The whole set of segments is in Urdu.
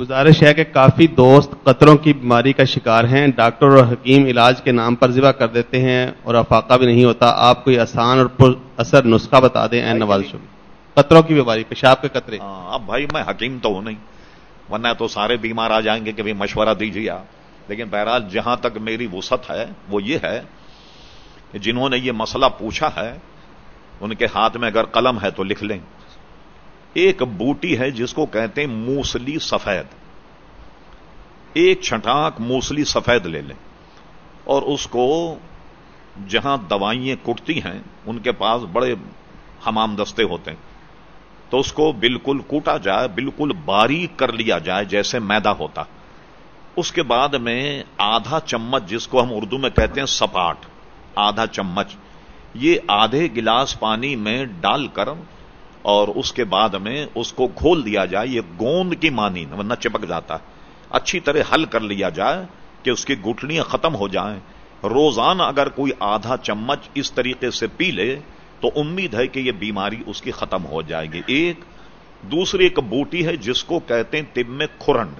گزارش ہے کہ کافی دوست قطروں کی بیماری کا شکار ہیں۔ ڈاکٹر اور حکیم علاج کے نام پر ذبح کر دیتے ہیں اور افاقہ بھی نہیں ہوتا۔ آپ کوئی آسان اور پر اثر نسخہ بتا دیں اے نواز شریف قطروں کی بیماری، پیشاب کے قطرے۔ ہاں اب بھائی میں حکیم تو ہوں نہیں۔ ورنہ تو سارے بیمار آ جائیں گے کہ بھی مشورہ دیجیے آپ۔ لیکن بہرحال جہاں تک میری وسعت ہے، وہ یہ ہے کہ جنہوں نے یہ مسئلہ پوچھا ہے، ان کے ہاتھ میں اگر قلم ہے تو لکھ لیں۔ ایک بوٹی ہے جس کو کہتے ہیں موسلی سفید۔ ایک چھٹاک موسلی سفید لے لیں۔ اور اس کو جہاں دوائیں کٹتی ہیں، ان کے پاس بڑے حمام دستے ہوتے ہیں۔ تو اس کو بالکل کوٹا جائے، بالکل باریک کر لیا جائے، جیسے میدا ہوتا۔ اس کے بعد میں آدھا چمچ، جس کو ہم اردو میں کہتے ہیں سپاٹ، آدھا چمچ، یہ آدھے گلاس پانی میں ڈال کر اور اس کے بعد میں اس کو کھول دیا جائے، یہ گوند کی مانی ورنہ چپک جاتا۔ ہے اچھی طرح حل کر لیا جائے کہ اس کی گٹلیاں ختم ہو جائیں۔ روزانہ اگر کوئی آدھا چمچ اس طریقے سے پی لے، تو امید ہے کہ یہ بیماری اس کی ختم ہو جائے گی۔ ایک، دوسری ایک بوٹی ہے جس کو کہتے ہیں طب میں کھرنڈ۔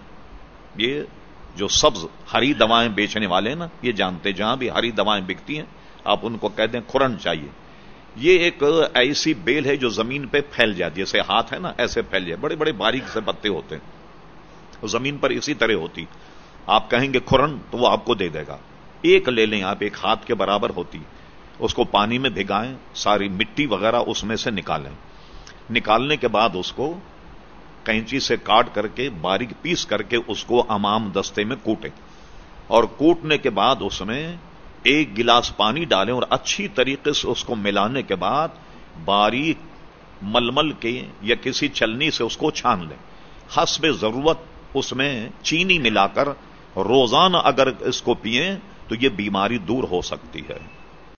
یہ جو سبز ہری دوائیں بیچنے والے نا، یہ جانتے جہاں بھی ہری دوائیں بکتی ہیں، آپ ان کو کہتے ہیں کھرنڈ چاہیے۔ یہ ایک ایسی بیل ہے جو زمین پہ پھیل جاتی ہے، جیسے ہاتھ ہے نا، ایسے پھیل جائے بڑے بڑے باریک سے پتے ہوتے ہیں۔ زمین پر اسی طرح ہوتی۔ آپ کہیں گے کھرن، تو وہ آپ کو دے دے گا۔ ایک لے لیں آپ، ایک ہاتھ کے برابر ہوتی۔ اس کو پانی میں بھگائیں، ساری مٹی وغیرہ اس میں سے نکالیں۔ نکالنے کے بعد اس کو کینچی سے کاٹ کر کے، باریک پیس کر کے اس کو امام دستے میں کوٹیں۔ اور کوٹنے کے بعد اس میں ایک گلاس پانی ڈالیں اور اچھی طریقے سے اس کو ملانے کے بعد باریک ململ کے یا کسی چلنی سے اس کو چھان لیں۔ حسب ضرورت اس میں چینی ملا کر روزانہ اگر اس کو پیئیں تو یہ بیماری دور ہو سکتی ہے۔